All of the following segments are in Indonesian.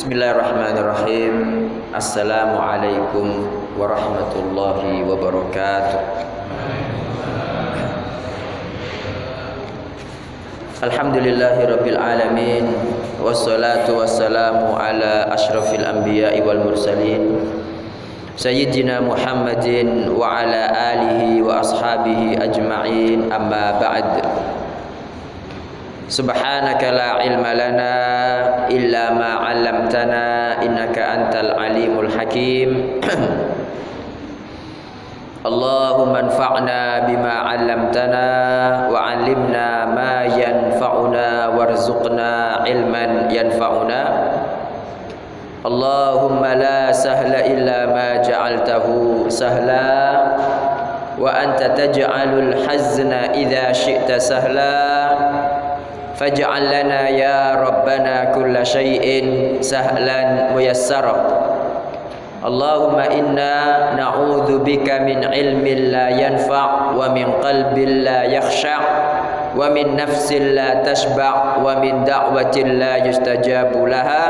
Bismillahirrahmanirrahim. Assalamualaikum warahmatullahi wabarakatuh. Alhamdulillahi rabbil alamin wassalatu wassalamu ala asyrafil anbiya'i wal mursalin sayyidina Muhammadin wa ala alihi wa ashabihi ajma'in amma ba'd Subhanaka la ilma lana illa ma 'allamtana innaka antal alimul hakim. Allahumma anfa'na bima 'allamtana wa 'allimna ma yanfa'una warzuqna ilman yanfa'una. Allahumma la sahla illa ma ja'altahu sahla. Wa anta taj'alul hazna idza syi'ta sahla faj'al lana ya rabbana kulla syai'in sahlan muyassara. Allahumma inna na'udzu bika min ilmin la yanfa' wa min qalbin la yakhsha' wa min nafsin la tashba' wa min da'watin la yustajabu laha.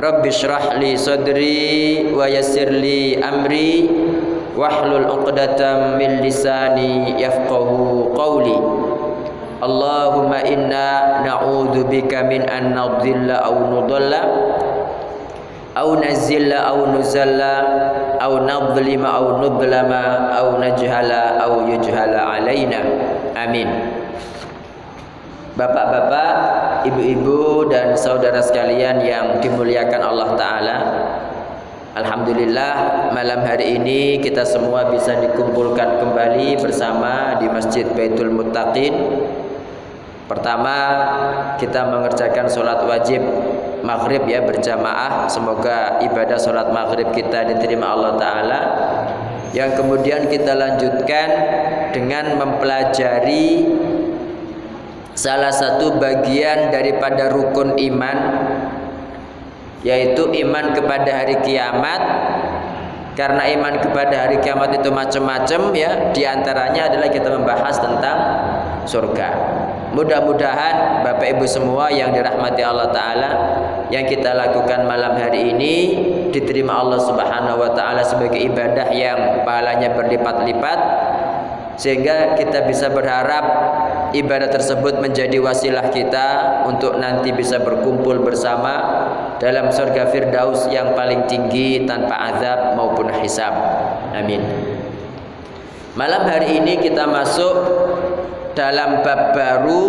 Rabbi shrah li sadri wa yassir li amri. Wahlul 'uqdatam min lisani yafqahu qawli Allahumma inna na'udzu bika min an nadhilla aw nudalla aw nazilla aw nuzalla aw nadhlima aw nudlama aw najhala aw yujhala alaina amin. Bapak-bapak, ibu-ibu dan saudara sekalian yang dimuliakan Allah taala Alhamdulillah malam hari ini kita semua bisa dikumpulkan kembali bersama di Masjid Baitul Muttaqin Pertama kita mengerjakan sholat wajib maghrib ya berjamaah. Semoga ibadah sholat maghrib kita diterima Allah Ta'ala. Yang kemudian kita lanjutkan dengan mempelajari Salah satu bagian daripada rukun iman Yaitu iman kepada hari kiamat. Karena iman kepada hari kiamat itu macam-macam ya di antaranya adalah kita membahas tentang surga mudah-mudahan Bapak Ibu semua yang dirahmati Allah Ta'ala yang kita lakukan malam hari ini diterima Allah Subhanahu Wa Ta'ala sebagai ibadah yang pahalanya berlipat-lipat sehingga kita bisa berharap ibadah tersebut menjadi wasilah kita untuk nanti bisa berkumpul bersama dalam surga Firdaus yang paling tinggi tanpa azab maupun hisab. Amin. Malam hari ini kita masuk dalam bab baru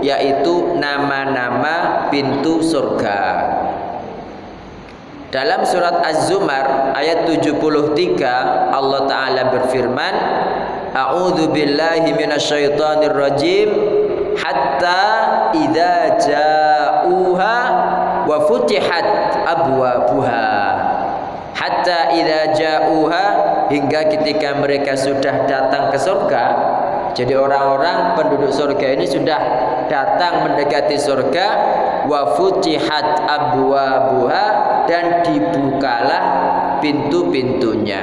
yaitu nama-nama pintu surga. Dalam surat Az-Zumar ayat 73 Allah taala berfirman A'udzu billahi minasyaitonir rajim hatta idza ja'uha wa futihat abwabuha hatta idza ja'uha hingga ketika mereka sudah datang ke surga jadi orang-orang penduduk surga ini sudah datang mendekati surga. Wa futihat abwabuha dan dibukalah pintu-pintunya.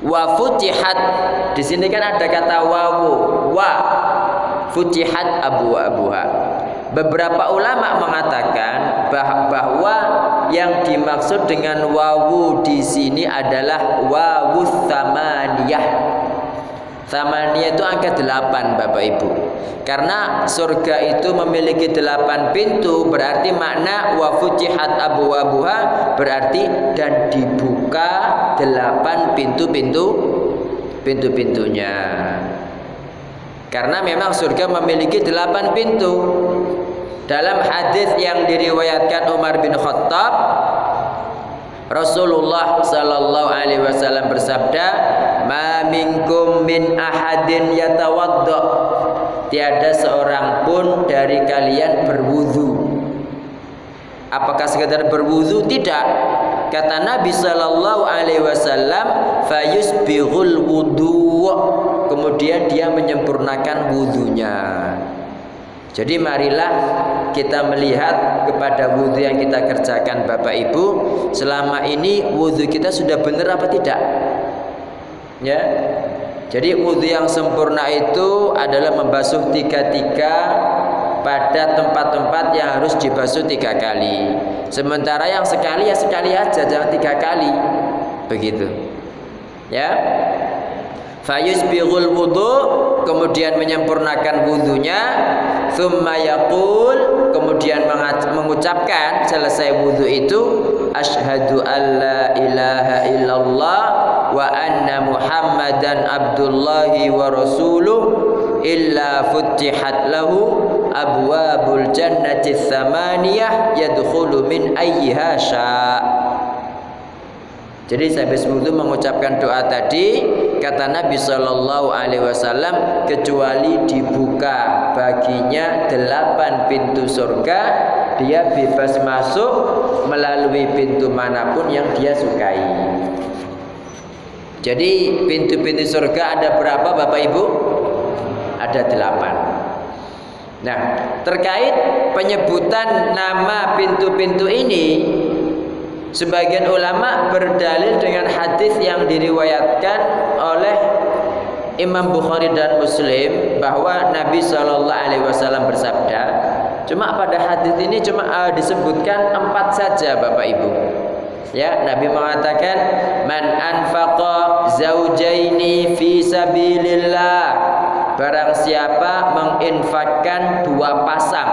Wa futihat di sini kan ada kata wawu wa. Futihat abu abuha beberapa ulama mengatakan bahwa yang dimaksud dengan wawu di sini adalah wawu thamaniyah thamaniyah itu angka delapan Bapak Ibu karena surga itu memiliki delapan pintu berarti makna wa futihat abwabuha berarti dan dibuka delapan pintu-pintu pintu-pintunya. Karena memang surga memiliki delapan pintu. Dalam hadis yang diriwayatkan Umar bin Khattab Rasulullah sallallahu alaihi wasallam bersabda, "Ma minkum min ahadin yatawadda." Tiada seorang pun dari kalian berwudu. Apakah sekedar berwudu? Tidak. Kata Nabi sallallahu alaihi wasallam, "Fayusbighul wudu." Kemudian dia menyempurnakan wudunya. Jadi marilah kita melihat kepada wudhu yang kita kerjakan Bapak Ibu Selama ini wudhu kita sudah benar apa tidak? Ya Jadi wudhu yang sempurna itu adalah membasuh tiga-tiga pada tempat-tempat yang harus dibasuh tiga kali. Sementara yang sekali ya sekali aja, jangan tiga kali. Begitu. Ya. Fayusbighul wudu kemudian menyempurnakan wudhunya thumma yaqul kemudian mengucapkan selesai wudhu itu asyhadu alla ilaha illallah wa anna muhammadan abdullahi wa rasuluh illa futihat lahu abwabul jannati thamaniyah yadkhulu min ayyiha syaa jadi sehabis wudhu mengucapkan doa tadi kata Nabi Shallallahu Alaihi Wasallam kecuali dibuka baginya delapan pintu surga dia bebas masuk melalui pintu mana pun yang dia sukai. Jadi pintu-pintu surga ada berapa Bapak Ibu? Ada delapan. Nah terkait penyebutan nama pintu-pintu ini Sebagian ulama berdalil dengan hadis yang diriwayatkan oleh Imam Bukhari dan Muslim bahwa Nabi Shallallahu Alaihi Wasallam bersabda, cuma pada hadis ini cuma uh, disebutkan empat saja Bapak Ibu. Ya, Nabi mengatakan man anfaqa zaujaini fi sabilillah barang siapa menginfakkan dua pasang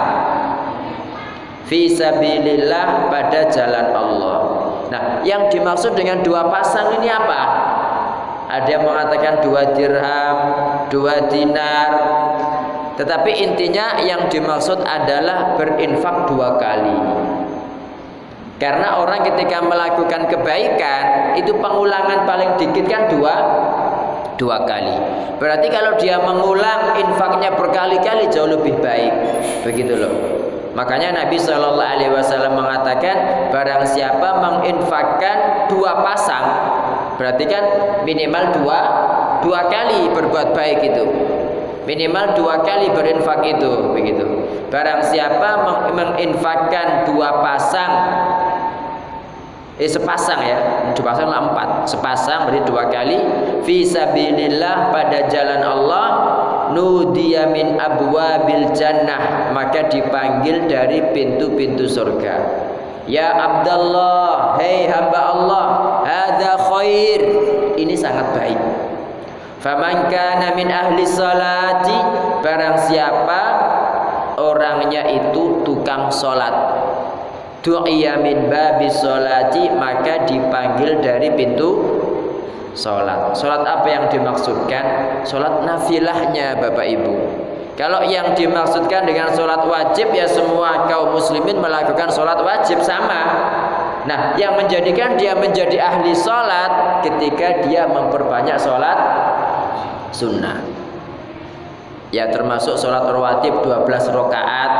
fi sabilillah pada jalan Allah. Nah, yang dimaksud dengan dua pasang ini apa? Ada yang mengatakan dua dirham, dua dinar. Tetapi intinya yang dimaksud adalah berinfak dua kali. Karena orang ketika melakukan kebaikan itu pengulangan paling dikit kan dua dua kali. Berarti kalau dia mengulang infaknya berkali-kali jauh lebih baik. Begitu loh. Makanya Nabi Shallallahu Alaihi Wasallam mengatakan barang siapa menginfakkan dua pasang, berarti kan minimal dua dua kali berbuat baik itu, minimal dua kali berinfak itu, begitu. Barang siapa menginfakkan dua pasang, eh sepasang ya, dua pasang lah empat, sepasang berarti dua kali, visabilillah pada jalan Allah nudiya min abwabil jannah. Maka dipanggil dari pintu-pintu surga. Ya Abdullah hei hamba Allah hadza khair. Ini sangat baik. Faman kana ahli salati barang siapa orangnya itu tukang salat du'iya babi salati maka dipanggil dari pintu sholat. Sholat apa yang dimaksudkan? Sholat nafilahnya Bapak Ibu. Kalau yang dimaksudkan dengan sholat wajib ya semua kaum muslimin melakukan sholat wajib sama. Nah, yang menjadikan dia menjadi ahli sholat ketika dia memperbanyak sholat sunnah. Ya termasuk sholat rawatib 12 rakaat,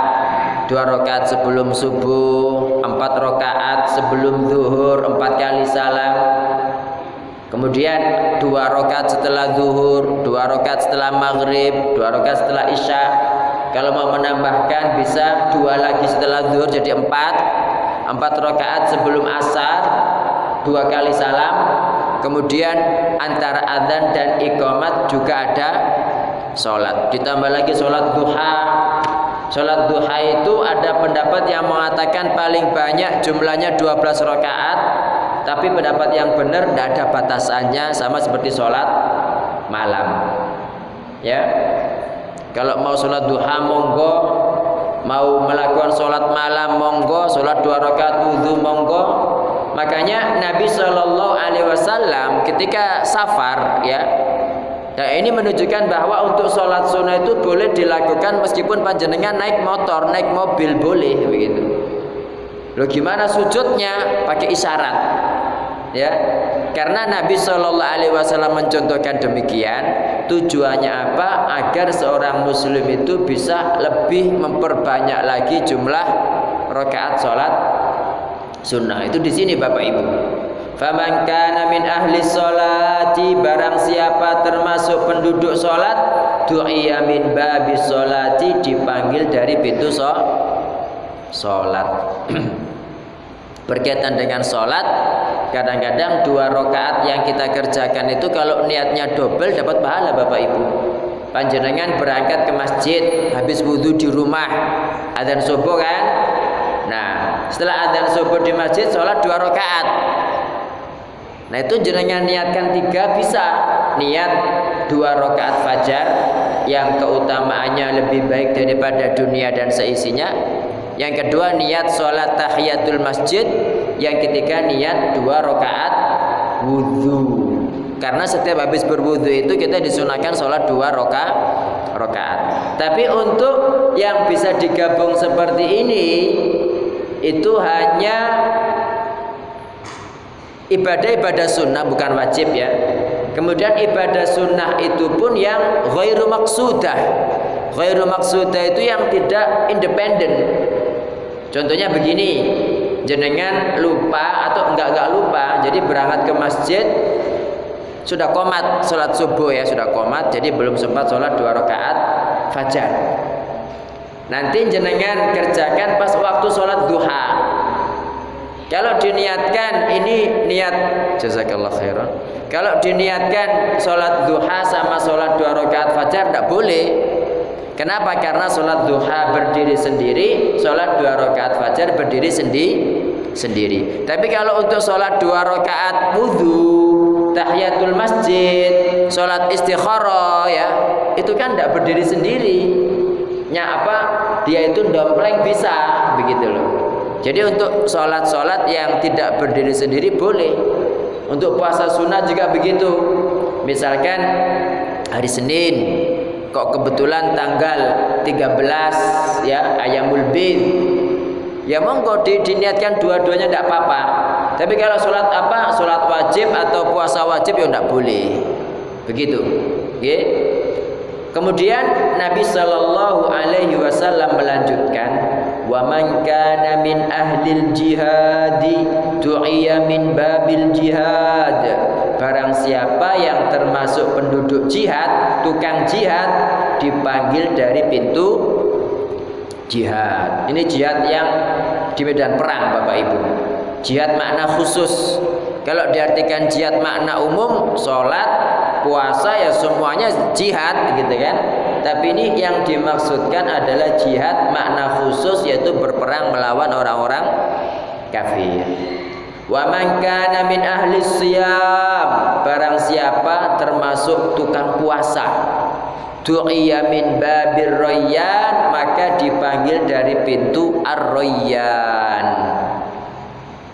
2 rakaat sebelum subuh, 4 rakaat sebelum zuhur, 4 kali salam, Kemudian dua rakaat setelah zuhur, dua rakaat setelah maghrib, dua rakaat setelah isya. Kalau mau menambahkan bisa dua lagi setelah zuhur jadi empat. Empat rakaat sebelum asar, dua kali salam. Kemudian antara adzan dan iqamat juga ada sholat. Ditambah lagi sholat duha. Sholat duha itu ada pendapat yang mengatakan paling banyak jumlahnya 12 rakaat tapi pendapat yang benar tidak ada batasannya sama seperti sholat malam. Ya, kalau mau sholat duha monggo, mau melakukan sholat malam monggo, sholat dua rakaat wudhu monggo. Makanya Nabi Shallallahu Alaihi Wasallam ketika safar ya Nah ini menunjukkan bahwa untuk sholat sunnah itu boleh dilakukan meskipun panjenengan naik motor, naik mobil boleh begitu. Lo gimana sujudnya? Pakai isyarat ya karena Nabi Shallallahu Alaihi Wasallam mencontohkan demikian tujuannya apa agar seorang muslim itu bisa lebih memperbanyak lagi jumlah rakaat sholat sunnah itu di sini bapak ibu Faman kana min ahli sholati barang siapa termasuk penduduk sholat du'iya min babi sholati dipanggil dari pintu sholat. Berkaitan dengan sholat kadang-kadang dua rakaat yang kita kerjakan itu kalau niatnya double dapat pahala bapak ibu. Panjenengan berangkat ke masjid habis wudhu di rumah adzan subuh kan? Nah setelah adzan subuh di masjid sholat dua rakaat nah itu jenengan niatkan tiga bisa. Niat dua rakaat fajar yang keutamaannya lebih baik daripada dunia dan seisinya. Yang kedua niat sholat tahiyatul masjid. Yang ketiga niat dua rakaat wudhu karena setiap habis berwudu itu kita disunahkan sholat dua roka, rokaat. Tapi untuk yang bisa digabung seperti ini itu hanya ibadah-ibadah sunnah bukan wajib ya. Kemudian ibadah sunnah itu pun yang ghairu maksudah. Ghairu maksudah itu yang tidak independen. Contohnya begini, jenengan lupa atau enggak enggak lupa, jadi berangkat ke masjid sudah komat sholat subuh ya sudah komat jadi belum sempat sholat dua rakaat fajar nanti jenengan kerjakan pas waktu sholat duha kalau diniatkan ini niat jazakallah khairan kalau diniatkan sholat duha sama sholat dua rakaat fajar tidak boleh kenapa karena sholat duha berdiri sendiri sholat dua rakaat fajar berdiri sendiri sendiri tapi kalau untuk sholat dua rakaat wudhu tahiyatul masjid, sholat istikharah ya, itu kan tidak berdiri sendiri. Nya apa? Dia itu dompleng bisa begitu loh. Jadi untuk sholat-sholat yang tidak berdiri sendiri boleh. Untuk puasa sunnah juga begitu. Misalkan hari Senin kok kebetulan tanggal 13 ya ayamul bid ya monggo diniatkan dua-duanya tidak apa-apa tapi kalau sholat apa? Sholat wajib atau puasa wajib ya tidak boleh. Begitu. Okay? Kemudian Nabi Shallallahu Alaihi Wasallam melanjutkan, wa man kana min ahlil jihadi tu'iya min babil jihad. Barang siapa yang termasuk penduduk jihad, tukang jihad dipanggil dari pintu jihad. Ini jihad yang di medan perang Bapak Ibu. Jihad makna khusus. Kalau diartikan jihad makna umum, sholat, puasa ya semuanya jihad gitu kan. Tapi ini yang dimaksudkan adalah jihad makna khusus yaitu berperang melawan orang-orang kafir. Wa man kana min ahli siyam, barang siapa termasuk tukang puasa. Tu'iya min babir rayyan, maka dipanggil dari pintu ar-rayyan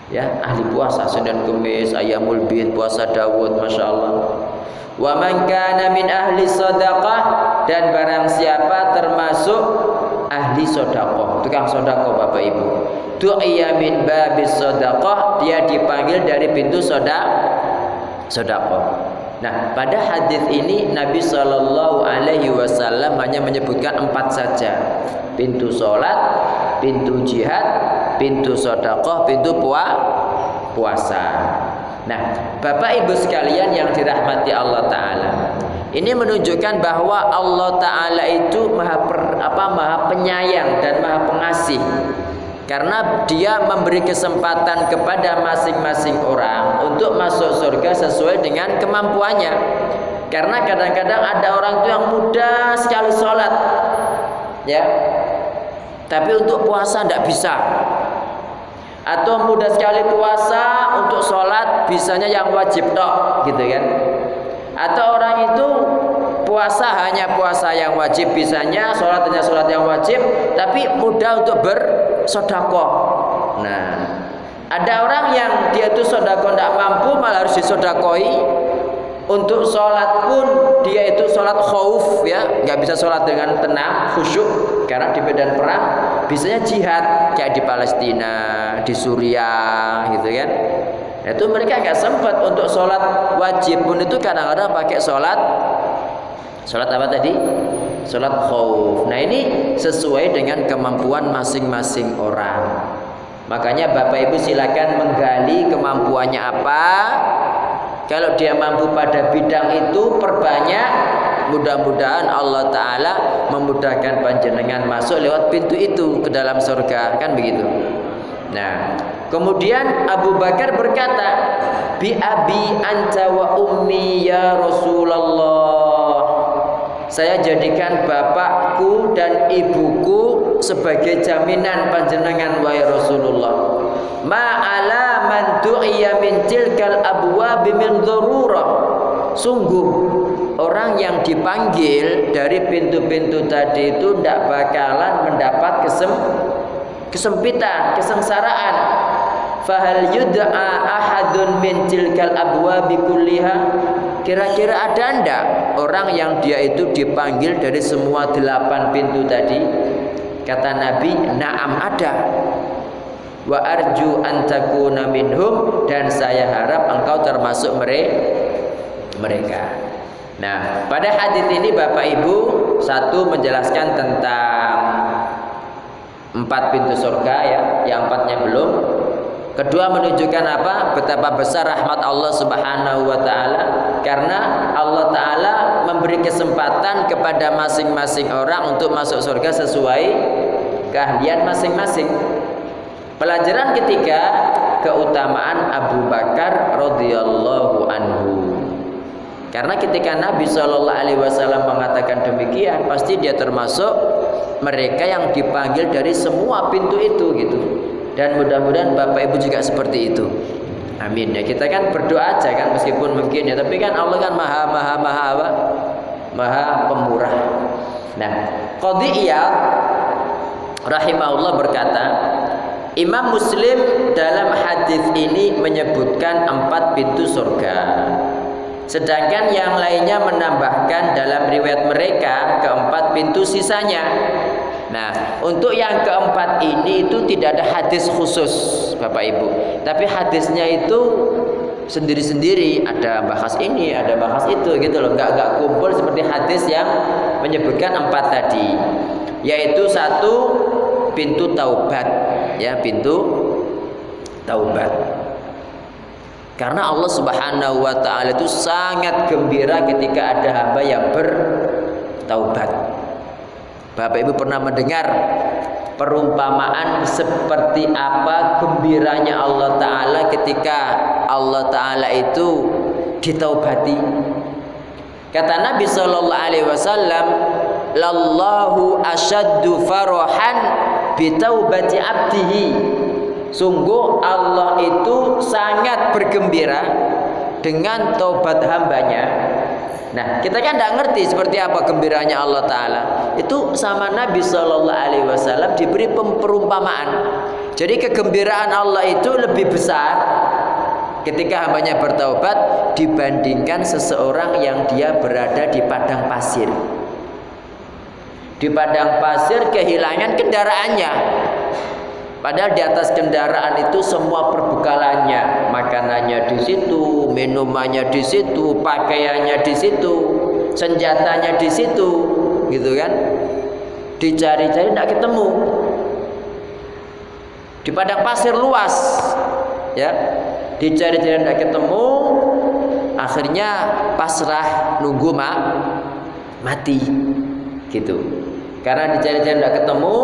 ya ahli puasa Senin Kemis ayamul bid puasa Dawud Masya Allah wa man kana min ahli sadaqah dan barang siapa termasuk ahli sodako tukang sodako Bapak Ibu. Du'iya min babis sodako dia dipanggil dari pintu sodak sodako Nah, pada hadis ini Nabi Shallallahu Alaihi Wasallam hanya menyebutkan empat saja: pintu sholat, pintu jihad, pintu sodakoh, pintu pua, puasa. Nah, Bapak Ibu sekalian yang dirahmati Allah Taala, ini menunjukkan bahwa Allah Taala itu maha per, apa maha penyayang dan maha pengasih. Karena dia memberi kesempatan kepada masing-masing orang untuk masuk surga sesuai dengan kemampuannya. Karena kadang-kadang ada orang itu yang mudah sekali sholat, ya, tapi untuk puasa tidak bisa atau mudah sekali puasa untuk sholat bisanya yang wajib tok gitu kan atau orang itu puasa hanya puasa yang wajib bisanya sholat hanya sholat yang wajib tapi mudah untuk bersodakoh nah ada orang yang dia itu sodakoh tidak mampu malah harus disodakoi untuk sholat pun dia itu sholat khauf ya. Nggak bisa sholat dengan tenang khusyuk karena di medan perang. Bisanya jihad kayak di Palestina di Suriah gitu kan itu mereka nggak sempat untuk sholat wajib pun itu kadang-kadang pakai sholat sholat apa tadi? Sholat khauf. Nah ini sesuai dengan kemampuan masing-masing orang. Makanya bapak ibu silakan menggali kemampuannya apa. Kalau dia mampu pada bidang itu perbanyak mudah-mudahan Allah Ta'ala memudahkan panjenengan masuk lewat pintu itu ke dalam surga. Kan begitu nah kemudian Abu Bakar berkata bi abi anta wa ummi ya Rasulullah. Saya jadikan bapakku dan ibuku sebagai jaminan panjenengan wahai Rasulullah. Ma'ala man du'iya min tilkal abwab min darurah sungguh orang yang dipanggil dari pintu-pintu tadi itu tidak bakalan mendapat kesem kesempitan, kesengsaraan. Fahal yud'a ahadun min tilkal abwabi kulliha Kira-kira ada ndak orang yang dia itu dipanggil dari semua delapan pintu tadi? Kata Nabi, "Na'am ada." Wa arju an takuna minhum dan saya harap engkau termasuk mereka. Nah, pada hadis ini Bapak Ibu satu menjelaskan tentang empat pintu surga ya, yang empatnya belum. Kedua menunjukkan apa? Betapa besar rahmat Allah Subhanahu wa taala karena Allah taala memberi kesempatan kepada masing-masing orang untuk masuk surga sesuai keahlian masing-masing. Pelajaran ketiga keutamaan Abu Bakar radhiyallahu anhu. Karena ketika Nabi Shallallahu Alaihi Wasallam mengatakan demikian, pasti dia termasuk mereka yang dipanggil dari semua pintu itu gitu dan mudah-mudahan Bapak Ibu juga seperti itu. Amin ya. Kita kan berdoa aja kan meskipun mungkin ya, tapi kan Allah kan Maha Maha Maha apa? Maha Pemurah. Nah, Qadiyah rahimahullah berkata, Imam Muslim dalam hadis ini menyebutkan empat pintu surga. Sedangkan yang lainnya menambahkan dalam riwayat mereka keempat pintu sisanya. Nah, untuk yang keempat ini itu tidak ada hadis khusus, Bapak Ibu. Tapi hadisnya itu sendiri-sendiri, ada bahas ini, ada bahas itu gitu loh. Enggak enggak kumpul seperti hadis yang menyebutkan empat tadi. Yaitu satu pintu taubat, ya, pintu taubat. Karena Allah Subhanahu wa taala itu sangat gembira ketika ada hamba yang bertaubat. Bapak Ibu pernah mendengar perumpamaan seperti apa gembiranya Allah Ta'ala ketika Allah Ta'ala itu ditaubati? Kata Nabi Sallallahu Alaihi Wasallam lallahu asyaddu farahan bitaubati abdihi. Sungguh Allah itu sangat bergembira dengan taubat hambanya Nah, kita kan tidak ngerti seperti apa gembiranya Allah Taala. Itu sama Nabi Shallallahu Alaihi Wasallam diberi perumpamaan. Jadi kegembiraan Allah itu lebih besar ketika hambanya bertaubat dibandingkan seseorang yang dia berada di padang pasir. Di padang pasir kehilangan kendaraannya, Padahal di atas kendaraan itu semua perbekalannya, makanannya di situ, minumannya di situ, pakaiannya di situ, senjatanya di situ, gitu kan? Dicari-cari tidak ketemu. Di padang pasir luas, ya, dicari-cari tidak ketemu, akhirnya pasrah nunggu mak mati, gitu. Karena dicari-cari tidak ketemu,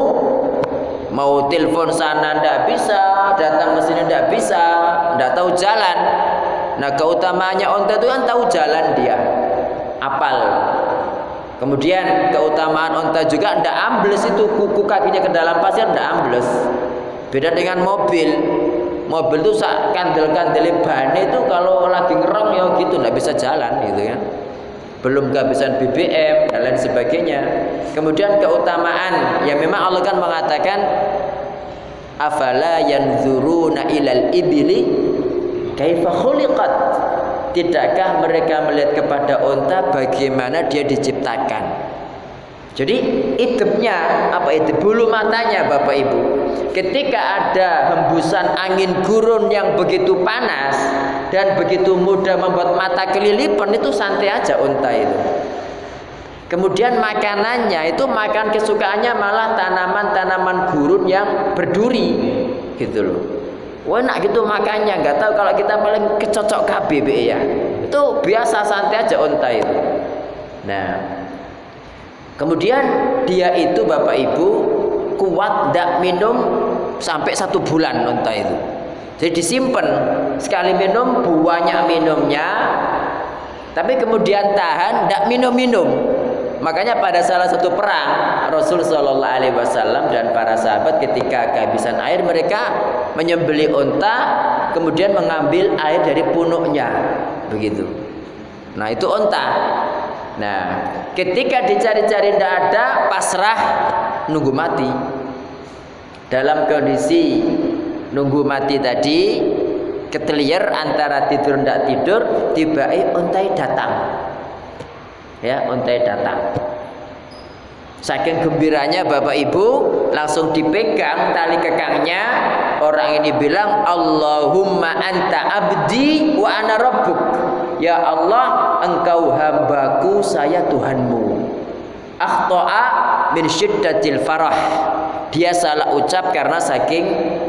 mau telepon sana ndak bisa datang ke sini ndak bisa ndak tahu jalan. Nah keutamaannya onta itu kan tahu jalan dia. Apal. Kemudian keutamaan onta juga ndak ambles itu kuku kakinya ke dalam pasir ndak ambles. Beda dengan mobil. Mobil itu sak kandel-kandel ban itu kalau lagi ngerong ya gitu ndak bisa jalan gitu kan belum kehabisan BBM dan lain sebagainya. Kemudian keutamaan yang memang Allah kan mengatakan afala yanzuruna ilal ibili kaifa khuliqat tidakkah mereka melihat kepada unta bagaimana dia diciptakan jadi hidupnya apa itu bulu matanya Bapak Ibu. Ketika ada hembusan angin gurun yang begitu panas dan begitu mudah membuat mata kelilipan itu santai aja unta itu. Kemudian makanannya itu makan kesukaannya malah tanaman-tanaman gurun yang berduri gitu loh. Enak gitu makannya nggak tahu kalau kita paling kecocok KBB ya. Itu biasa santai aja unta itu. Nah, Kemudian dia itu Bapak Ibu kuat tidak minum sampai satu bulan unta itu. Jadi disimpan sekali minum banyak minumnya, tapi kemudian tahan tidak minum-minum. Makanya pada salah satu perang Rasul Shallallahu Alaihi Wasallam dan para sahabat ketika kehabisan air mereka menyembeli unta kemudian mengambil air dari punuknya begitu. Nah itu unta. Nah ketika dicari-cari tidak ada pasrah nunggu mati. Dalam kondisi nunggu mati tadi ketelier antara tidur tidak tidur tiba untai datang. Ya untai datang. Saking gembiranya bapak ibu langsung dipegang tali kekangnya. Orang ini bilang Allahumma anta abdi wa ana rabbuk. Ya Allah engkau hambaku saya Tuhanmu. Akhta'a min syiddatil farah dia salah ucap karena saking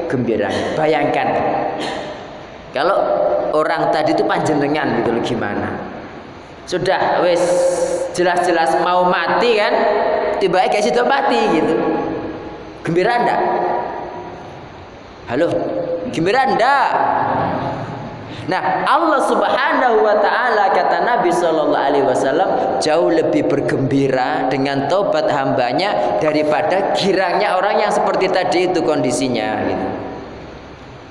gembiranya bayangkan kalau orang tadi itu panjenengan gitu loh gimana? Sudah wes jelas-jelas mau mati kan, tiba kayak situ mati gitu. Gembira enggak? Halo, gembira enggak? Nah, Allah Subhanahu wa taala kata Nabi sallallahu alaihi wasallam jauh lebih bergembira dengan tobat hambanya daripada girangnya orang yang seperti tadi itu kondisinya gitu.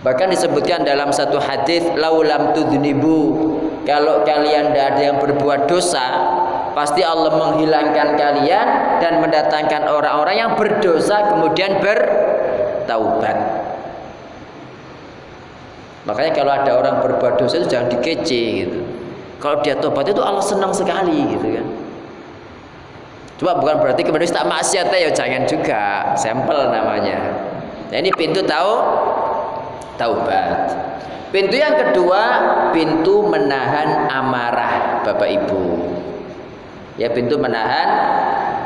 Bahkan disebutkan dalam satu hadis laulam tudnibu kalau kalian tidak ada yang berbuat dosa pasti Allah menghilangkan kalian dan mendatangkan orang-orang yang berdosa kemudian bertaubat. Makanya kalau ada orang berbuat dosa itu jangan dikece gitu. Kalau dia tobat itu Allah senang sekali gitu kan. Cuma bukan berarti kemudian tak maksiat ya jangan juga. Sampel namanya. Nah ini pintu tahu taubat. Pintu yang kedua, pintu menahan amarah Bapak Ibu. Ya, pintu menahan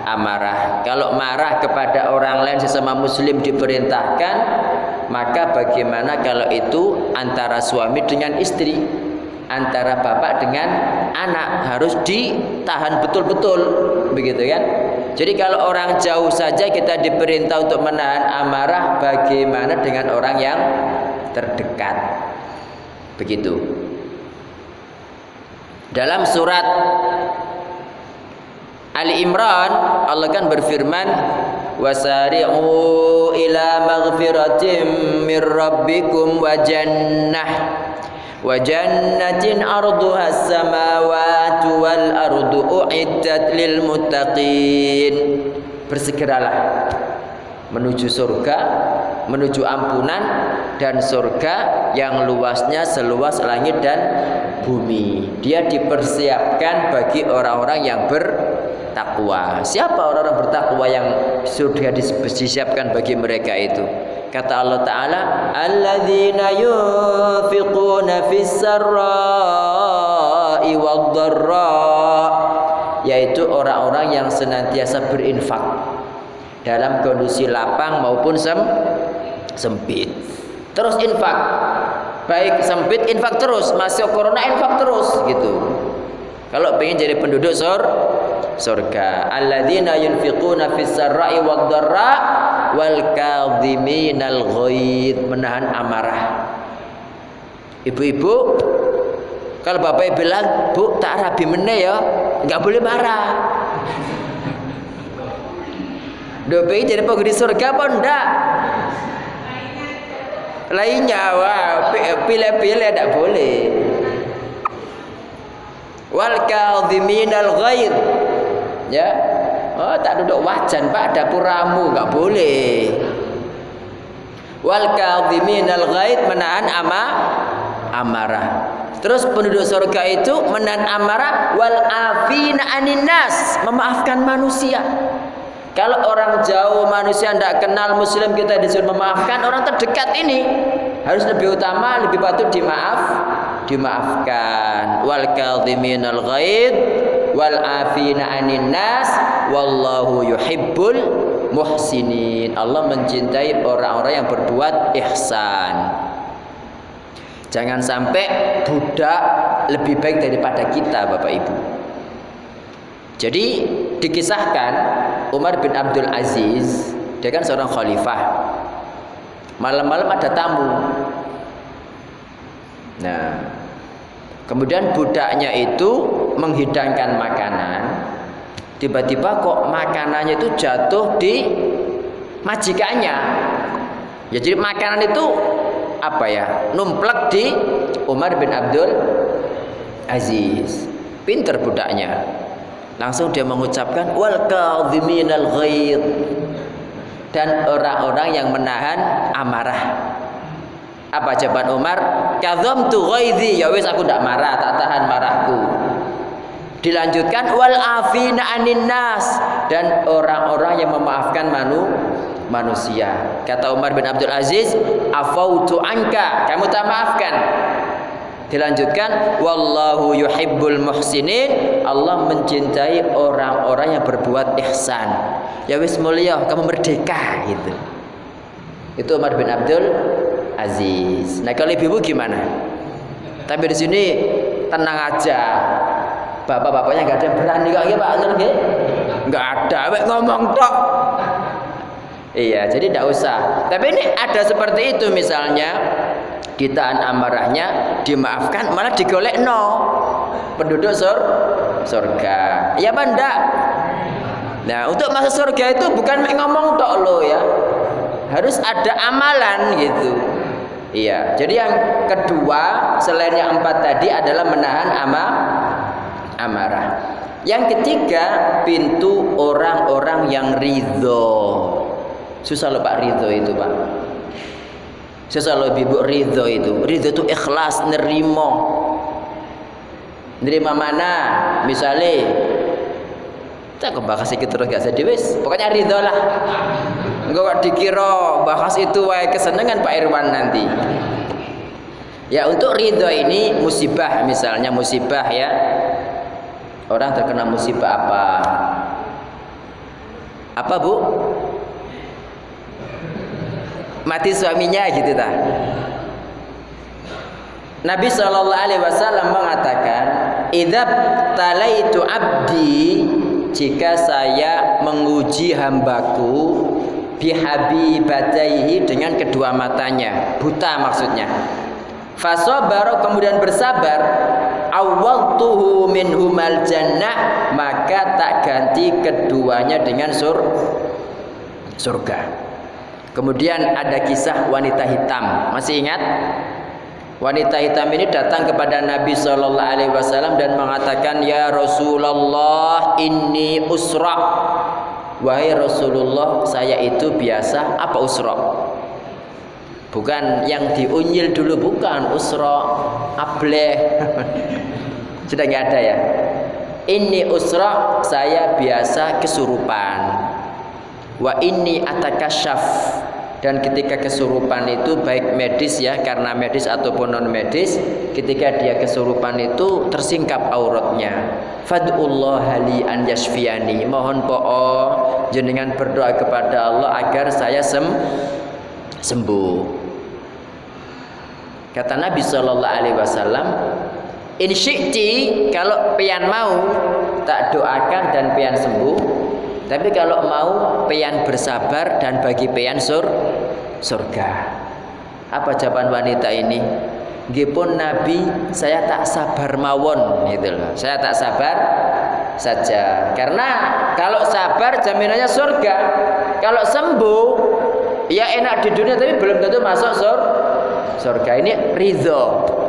amarah. Kalau marah kepada orang lain sesama muslim diperintahkan, maka bagaimana kalau itu antara suami dengan istri? Antara bapak dengan anak harus ditahan betul-betul, begitu kan? Jadi kalau orang jauh saja kita diperintah untuk menahan amarah, bagaimana dengan orang yang terdekat. Begitu. Dalam surat Ali Imran Allah kan berfirman wasari'u ila maghfiratin mir rabbikum wa jannah wa jannatin arduha samawati wal ardu uiddat lil muttaqin bersegeralah menuju surga, menuju ampunan dan surga yang luasnya seluas langit dan bumi. Dia dipersiapkan bagi orang-orang yang bertakwa. Siapa orang-orang bertakwa yang surga disiapkan bagi mereka itu? Kata Allah Ta'ala Alladzina yunfiquna fis sarra'i Yaitu orang-orang yang senantiasa berinfak dalam kondisi lapang maupun sem sempit. Terus infak. Baik sempit infak terus, masuk corona infak terus gitu. Kalau pengen jadi penduduk sur surga. Alladzina yunfiquna fis sarra'i wad dharra wal kadhiminal ghaid, menahan amarah. Ibu-ibu kalau bapak bilang, "Bu, tak rabi meneh ya." Enggak boleh marah. Dope jadi penghuni surga apa enggak? Lainnya wah pilih-pilih tidak boleh. Wal kadhiminal ghaid. Ya. Oh, tak duduk wajan Pak dapur ramu enggak boleh. Wal kadhiminal ghaid menahan ama amarah. Terus penduduk surga itu menahan amarah wal afina anin nas, memaafkan manusia. Kalau orang jauh manusia tidak kenal muslim kita disuruh memaafkan orang terdekat ini harus lebih utama lebih patut dimaaf dimaafkan wal kadhiminal ghaid wal afina anin nas wallahu yuhibbul muhsinin Allah mencintai orang-orang yang berbuat ihsan jangan sampai budak lebih baik daripada kita Bapak Ibu jadi dikisahkan Umar bin Abdul Aziz, dia kan seorang khalifah. Malam-malam ada tamu. Nah, kemudian budaknya itu menghidangkan makanan. Tiba-tiba kok makanannya itu jatuh di majikannya. Ya jadi makanan itu apa ya? Numplek di Umar bin Abdul Aziz. Pinter budaknya. Langsung dia mengucapkan wal kadhiminal ghaid dan orang-orang yang menahan amarah. Apa jawaban Umar? tu ghaidhi, ya wis aku ndak marah, tak tahan marahku. Dilanjutkan wal afina anin nas dan orang-orang yang memaafkan manu manusia. Kata Umar bin Abdul Aziz, afautu anka, kamu tak maafkan. Dilanjutkan wallahu yuhibbul muhsinin. Allah mencintai orang-orang yang berbuat ihsan. Ya wis mulia, kamu merdeka gitu. Itu Umar bin Abdul Aziz. Nah, kalau ibu gimana? Tapi di sini tenang aja. Bapak-bapaknya nggak ada yang berani kok ya Pak Nur Nggak ada, Wek ngomong tok. Iya, jadi tidak usah. Tapi ini ada seperti itu misalnya ditahan amarahnya dimaafkan malah digolek no penduduk sur surga ya apa enggak nah untuk masuk surga itu bukan ngomong tok lo ya harus ada amalan gitu iya jadi yang kedua selain yang empat tadi adalah menahan ama amarah yang ketiga pintu orang-orang yang ridho susah loh pak ridho itu pak saya selalu ibu ridho itu. Ridho itu ikhlas, nerimo. Nerima mana? Misalnya, tak bahas itu terus gak sedih wis. Pokoknya ridho lah. Enggak dikira bahas itu wae kesenangan Pak Irwan nanti. Ya untuk ridho ini musibah misalnya musibah ya. Orang terkena musibah apa? Apa bu? mati suaminya gitu ta. Nabi Shallallahu Alaihi Wasallam mengatakan, "Idab talaitu abdi jika saya menguji hambaku bihabibataihi dengan kedua matanya, buta maksudnya. Fasobaro kemudian bersabar, awaltuhu minhumal jannah maka tak ganti keduanya dengan sur surga. Kemudian ada kisah wanita hitam. Masih ingat? Wanita hitam ini datang kepada Nabi Shallallahu Alaihi Wasallam dan mengatakan, Ya Rasulullah, ini usra. Wahai Rasulullah, saya itu biasa apa usra? Bukan yang diunyil dulu, bukan usra, ableh. Sudah nggak ada ya? Ini usra, saya biasa kesurupan. Wa ini atakasyaf dan ketika kesurupan itu baik medis ya karena medis ataupun non medis ketika dia kesurupan itu tersingkap auratnya. Fadullah hali an yasfiani mohon po'o jenengan berdoa kepada Allah agar saya sem sembuh. Kata Nabi Shallallahu Alaihi Wasallam in kalau pian mau tak doakan dan pian sembuh tapi kalau mau pian bersabar dan bagi pian sur surga. Apa jawaban wanita ini? Gipun Nabi saya tak sabar mawon gitu loh. Saya tak sabar saja. Karena kalau sabar jaminannya surga. Kalau sembuh ya enak di dunia tapi belum tentu masuk sur surga. Ini ridho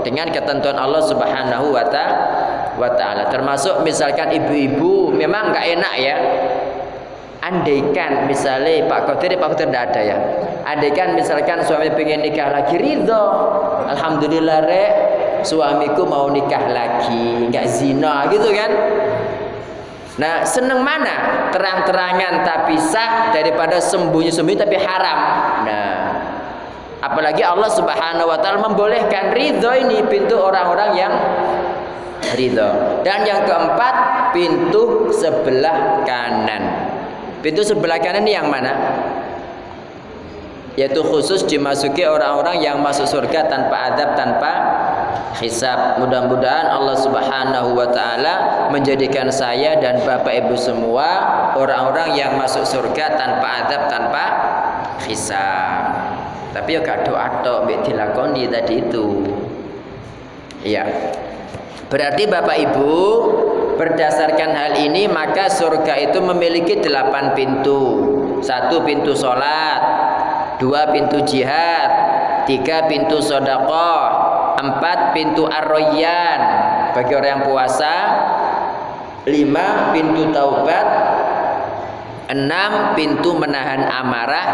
dengan ketentuan Allah Subhanahu wa taala. Termasuk misalkan ibu-ibu memang nggak enak ya andaikan misalnya Pak Qadir Pak Qadir tidak ada ya andaikan misalkan suami pengen nikah lagi ridho Alhamdulillah rek suamiku mau nikah lagi nggak zina gitu kan Nah seneng mana terang-terangan tapi sah daripada sembunyi-sembunyi tapi haram. Nah apalagi Allah Subhanahu Wa Taala membolehkan ridho ini pintu orang-orang yang ridho. Dan yang keempat pintu sebelah kanan. Pintu sebelah kanan ini yang mana? Yaitu khusus dimasuki orang-orang yang masuk surga tanpa adab, tanpa hisab. Mudah-mudahan Allah Subhanahu wa taala menjadikan saya dan Bapak Ibu semua orang-orang yang masuk surga tanpa adab, tanpa hisab. Tapi ya gak doa tok mbek dilakoni tadi itu. Iya. Berarti Bapak Ibu berdasarkan hal ini maka surga itu memiliki delapan pintu. Satu pintu sholat dua pintu jihad tiga pintu sodakoh empat pintu arroyan bagi orang yang puasa lima pintu taubat enam pintu menahan amarah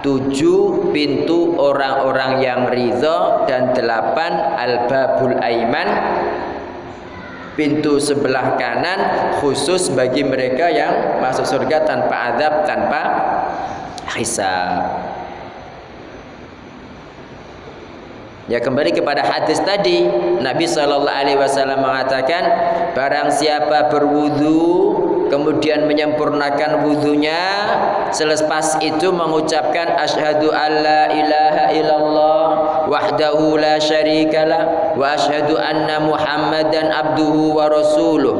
tujuh pintu orang-orang yang ridho dan delapan al-babul aiman pintu sebelah kanan khusus bagi mereka yang masuk surga tanpa adab tanpa hisab. Ya kembali kepada hadis tadi Nabi Shallallahu Alaihi Wasallam mengatakan barang siapa berwudu kemudian menyempurnakan wudhunya selepas itu mengucapkan asyhadu alla ilaha illallah wahdahu la syarikalah wa asyhadu anna muhammadan abduhu wa rasuluh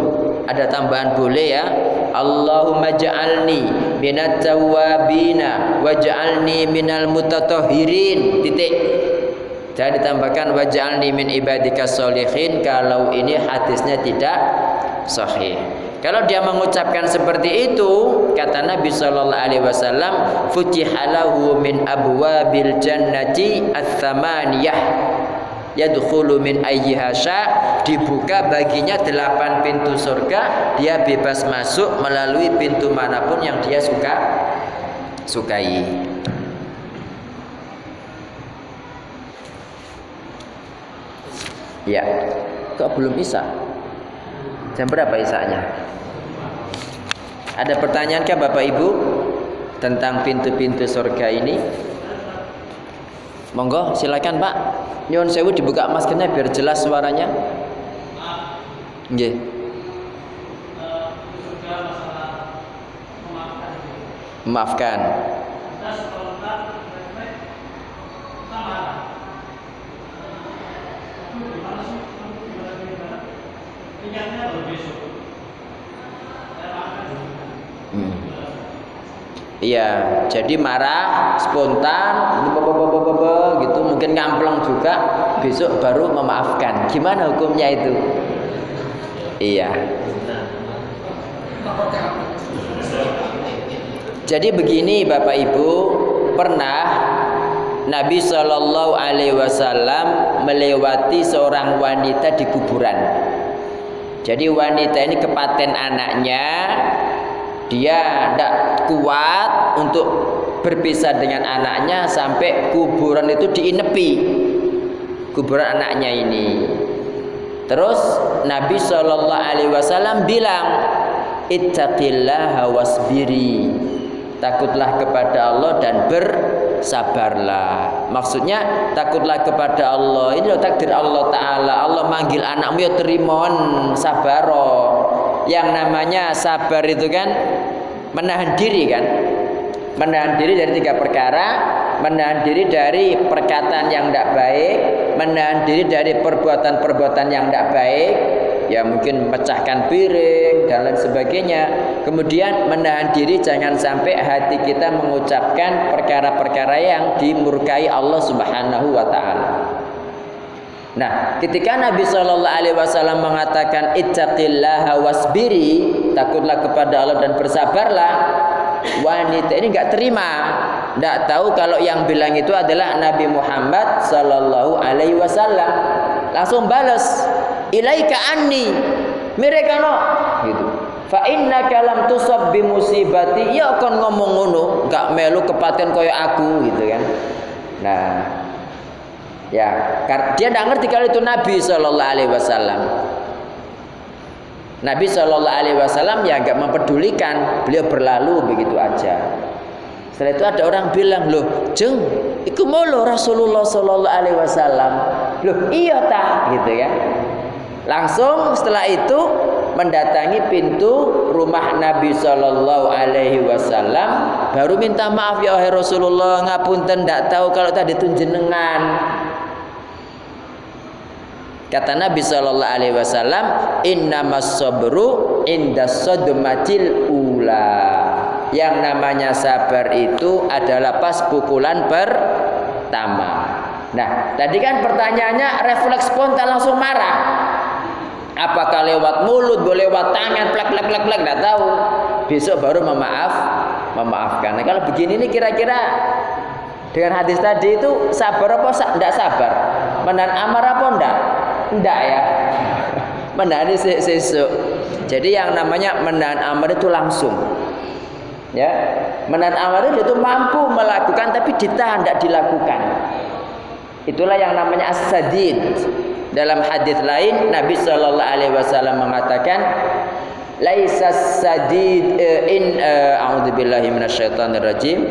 ada tambahan boleh ya? Allahumma ja'alni minat tawabina waj'alni minal mutatahhirin. Titik. Dan ditambahkan waj'alni min ibadika sholihin. Kalau ini hadisnya tidak sahih kalau dia mengucapkan seperti itu, kata Nabi sallallahu alaihi wasallam, futihalahu min abwabil jannati ats-tsamaniyah. Yadkhulu min ayyiha dibuka baginya delapan pintu surga, dia bebas masuk melalui pintu mana pun yang dia suka sukai. Ya, kok belum bisa? Jam berapa isanya? Ada pertanyaan kah Bapak Ibu tentang pintu-pintu surga ini? Monggo silakan Pak. Nyuwun sewu dibuka maskernya biar jelas suaranya. Nggih. Maafkan. Iya, jadi marah, spontan, gitu, mungkin ngampleng juga, besok baru memaafkan. Gimana hukumnya itu? Iya. Jadi begini Bapak Ibu, pernah Nabi Shallallahu Alaihi Wasallam melewati seorang wanita di kuburan. Jadi wanita ini kepaten anaknya, dia tidak kuat untuk berpisah dengan anaknya sampai kuburan itu diinepi kuburan anaknya ini. Terus Nabi Shallallahu Alaihi Wasallam bilang ittaqillah wasbiri. Takutlah kepada Allah dan bersabarlah maksudnya takutlah kepada Allah. Ini takdir Allah Ta'ala. Allah manggil anakmu ya terimon sabaro. Yang namanya sabar itu kan menahan diri kan? Menahan diri dari tiga perkara. Menahan diri dari perkataan yang tidak baik. Menahan diri dari perbuatan-perbuatan yang tidak baik ya mungkin memecahkan piring dan lain sebagainya. Kemudian menahan diri jangan sampai hati kita mengucapkan perkara-perkara yang dimurkai Allah Subhanahu wa taala. Nah, ketika Nabi Shallallahu Alaihi Wasallam mengatakan ittaqillah wasbiri, takutlah kepada Allah dan bersabarlah, wanita ini nggak terima, nggak tahu kalau yang bilang itu adalah Nabi Muhammad Shallallahu Alaihi Wasallam. Langsung balas, ilaika anni, mereka no, gitu. Fa inna kalam tusab bi musibati, ya kon ngomong ngono, nggak melu kepaten koyo aku gitu kan. Nah, Ya, dia tidak ngerti kalau itu Nabi Shallallahu Alaihi Wasallam. Nabi Shallallahu Alaihi Wasallam ya nggak mempedulikan, beliau berlalu begitu aja. Setelah itu ada orang bilang loh, jeng, ikut mau lo Rasulullah Shallallahu Alaihi Wasallam. Loh, iya tak, gitu ya. Langsung setelah itu mendatangi pintu rumah Nabi Shallallahu Alaihi Wasallam, baru minta maaf ya Rasulullah, ngapunten tidak tahu kalau tadi itu jenengan. Kata Nabi Shallallahu Alaihi Wasallam, Innamas sabru inda sodmatil ula. Yang namanya sabar itu adalah pas pukulan pertama. Nah, tadi kan pertanyaannya refleks spontan langsung marah. Apakah lewat mulut, boleh lewat tangan, plak plak plak plak, tidak tahu. Besok baru memaaf, memaafkan. Nah, kalau begini ini kira-kira dengan hadis tadi itu sabar apa tidak sabar? Menahan amar apa enggak? Enggak ya. Menahan sesuk. Jadi yang namanya menahan amar itu langsung. Ya, menahan amar itu mampu melakukan tapi ditahan tidak dilakukan. Itulah yang namanya as-sadid. Dalam hadis lain Nabi sallallahu alaihi wasallam mengatakan laisa sadid uh, in uh, a'udzubillahi minasyaitonir rajim.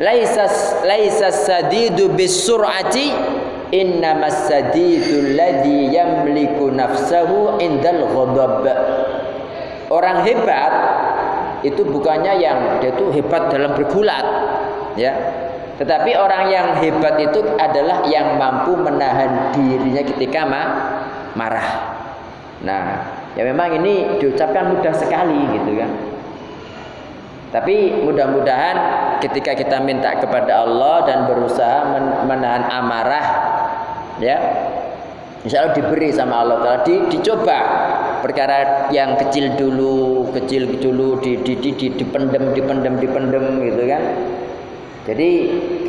Laisa laisa sadidu bisur'ati innamas sadidu alladhi yamliku nafsahu indal ghadab. Orang hebat itu bukannya yang dia itu hebat dalam bergulat ya tetapi orang yang hebat itu adalah yang mampu menahan dirinya ketika ma marah. Nah, ya memang ini diucapkan mudah sekali gitu kan. Tapi mudah-mudahan ketika kita minta kepada Allah dan berusaha menahan amarah ya Insya Allah diberi sama Allah Taala di, dicoba perkara yang kecil dulu kecil dulu di, di, di, di dipendem dipendem dipendem gitu kan jadi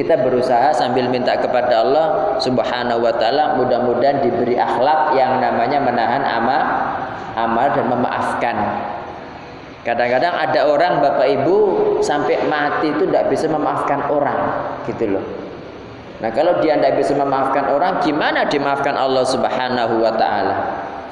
kita berusaha sambil minta kepada Allah Subhanahu wa taala mudah-mudahan diberi akhlak yang namanya menahan amal amal dan memaafkan. Kadang-kadang ada orang Bapak Ibu sampai mati itu tidak bisa memaafkan orang, gitu loh. Nah, kalau dia tidak bisa memaafkan orang, gimana dimaafkan Allah Subhanahu wa taala?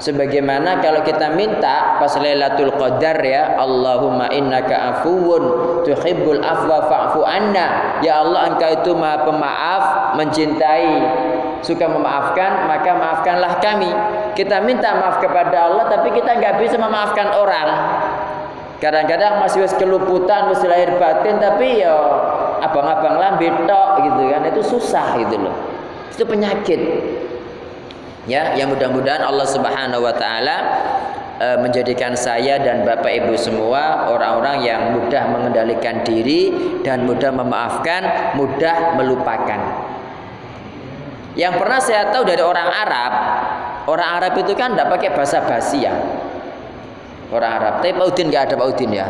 Sebagaimana kalau kita minta pas Lailatul Qadar ya, Allahumma innaka afuwun tuhibbul afwa fa'fu anna. Ya Allah, Engkau itu Maha Pemaaf, mencintai, suka memaafkan, maka maafkanlah kami. Kita minta maaf kepada Allah tapi kita nggak bisa memaafkan orang. Kadang-kadang masih wis keluputan, masih lahir batin tapi ya abang-abang lambe tok gitu kan. Itu susah gitu loh. Itu penyakit ya yang mudah-mudahan Allah Subhanahu wa taala e, menjadikan saya dan Bapak Ibu semua orang-orang yang mudah mengendalikan diri dan mudah memaafkan, mudah melupakan. Yang pernah saya tahu dari orang Arab, orang Arab itu kan tidak pakai bahasa basi ya. Orang Arab, tapi Pak Udin nggak ada Pak Udin ya.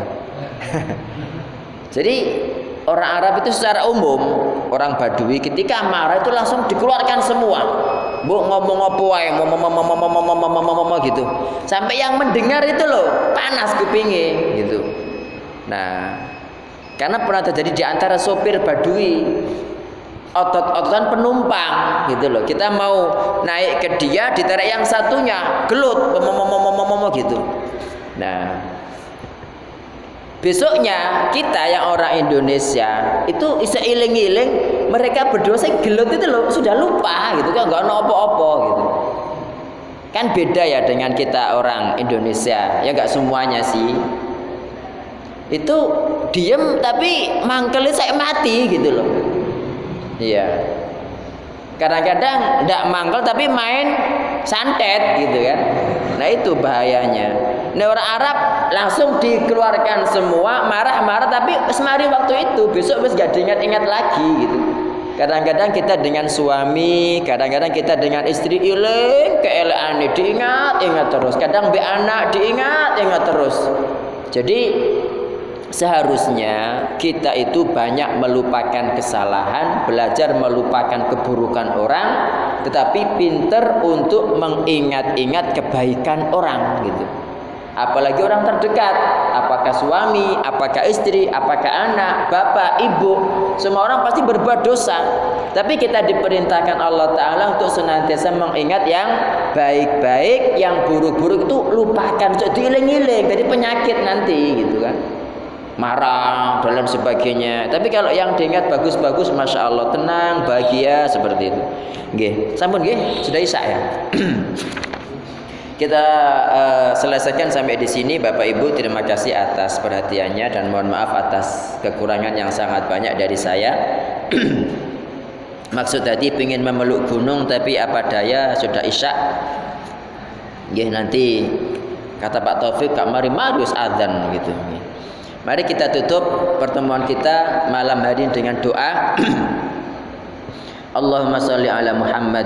Jadi orang Arab itu secara umum orang Badui ketika marah itu langsung dikeluarkan semua Bu ngomong apa wae gitu. Sampai yang mendengar itu loh panas kupingnya gitu. Nah, karena pernah terjadi di antara sopir Badui otot-ototan penumpang gitu loh. Kita mau naik ke dia ditarik yang satunya gelut gitu. Nah, Besoknya kita yang orang Indonesia itu bisa iling-iling mereka berdua saya gelut itu loh sudah lupa gitu kan nggak apa-apa gitu. Kan beda ya dengan kita orang Indonesia ya nggak semuanya sih. Itu diem tapi mangkel saya mati gitu loh. Iya. Kadang-kadang tidak mangkel tapi main santet gitu kan. Nah itu bahayanya. Nah orang Arab langsung dikeluarkan semua marah-marah tapi semari waktu itu besok wis gak diingat-ingat lagi gitu. Kadang-kadang kita dengan suami, kadang-kadang kita dengan istri iling keelaan diingat, ingat terus. Kadang be anak diingat, ingat terus. Jadi seharusnya kita itu banyak melupakan kesalahan, belajar melupakan keburukan orang, tetapi pinter untuk mengingat-ingat kebaikan orang gitu apalagi orang terdekat. Apakah suami apakah istri apakah anak bapak ibu. Semua orang pasti berbuat dosa. Tapi kita diperintahkan Allah taala untuk senantiasa mengingat yang baik-baik yang buruk-buruk itu lupakan. Jadi iling-iling jadi penyakit nanti gitu kan. Marah dan sebagainya. Tapi kalau yang diingat bagus-bagus masya Allah tenang bahagia seperti itu. Oke, sampun nggih sudah isak ya Kita uh, selesaikan sampai di sini Bapak Ibu terima kasih atas perhatiannya dan mohon maaf atas kekurangan yang sangat banyak dari saya. Maksud tadi ingin memeluk gunung tapi apa daya sudah isya. Ya nanti kata Pak Taufik Kak Mari Marius adzan gitu. Mari kita tutup pertemuan kita malam hari dengan doa. Allahumma salli ala Muhammad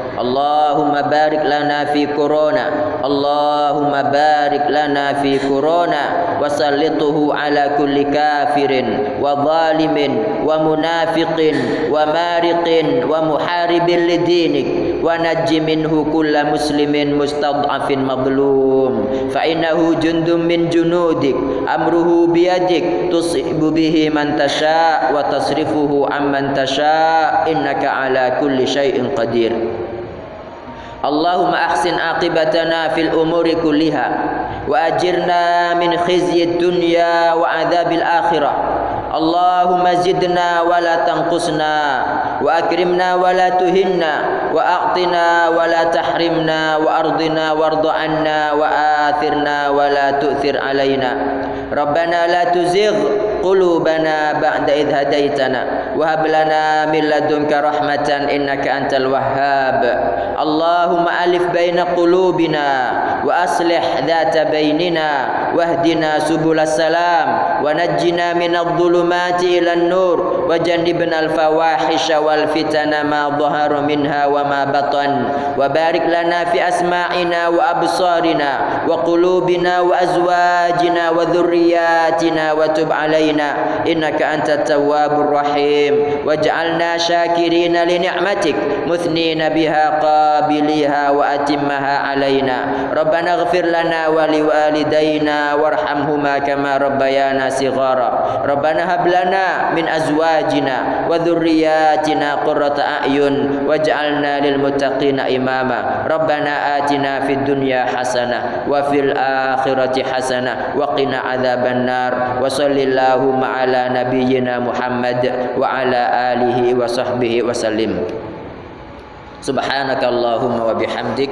اللهم بارك لنا في كورونا. اللهم بارك لنا في كورونا. وسلطه على كل كافر وظالم ومنافق ومارق ومحارب لدينك. ونج منه كل مسلم مستضعف مظلوم. فإنه جند من جنودك. أمره بيدك. تصيب به من تشاء وتصرفه عمن تشاء. إنك على كل شيء قدير. اللهم أحسن عاقبتنا في الأمور كلها وأجرنا من خزي الدنيا وعذاب الآخرة. اللهم زدنا ولا تنقصنا وأكرمنا ولا تهنا وأعطنا ولا تحرمنا وأرضنا وارض عنا وآثرنا ولا تؤثر علينا ربنا لا تزغ قلوبنا بعد إذ هديتنا وهب لنا من لدنك رحمة إنك أنت الوهاب اللهم ألف بين قلوبنا وأصلح ذات بيننا واهدنا سبل السلام ونجنا من الظلمات إلى النور وجنبنا الفواحش والفتن ما ظهر منها وما بطن وبارك لنا في أسماعنا وأبصارنا وقلوبنا وأزواجنا وذرياتنا وتب علينا إنك أنت التواب الرحيم واجعلنا شاكرين لنعمتك مثنين بها قابليها وأتمها علينا ربنا اغفر لنا ولوالدينا وارحمهما كما ربيانا صغارا ربنا هب لنا من أزواجنا وذرياتنا قرة أعين واجعلنا للمتقين إماما ربنا آتنا في الدنيا حسنة وفي الآخرة حسنة وقنا عذاب النار وصل اللهم على نبينا محمد وعلى آله وصحبه وسلم سبحانك اللهم وبحمدك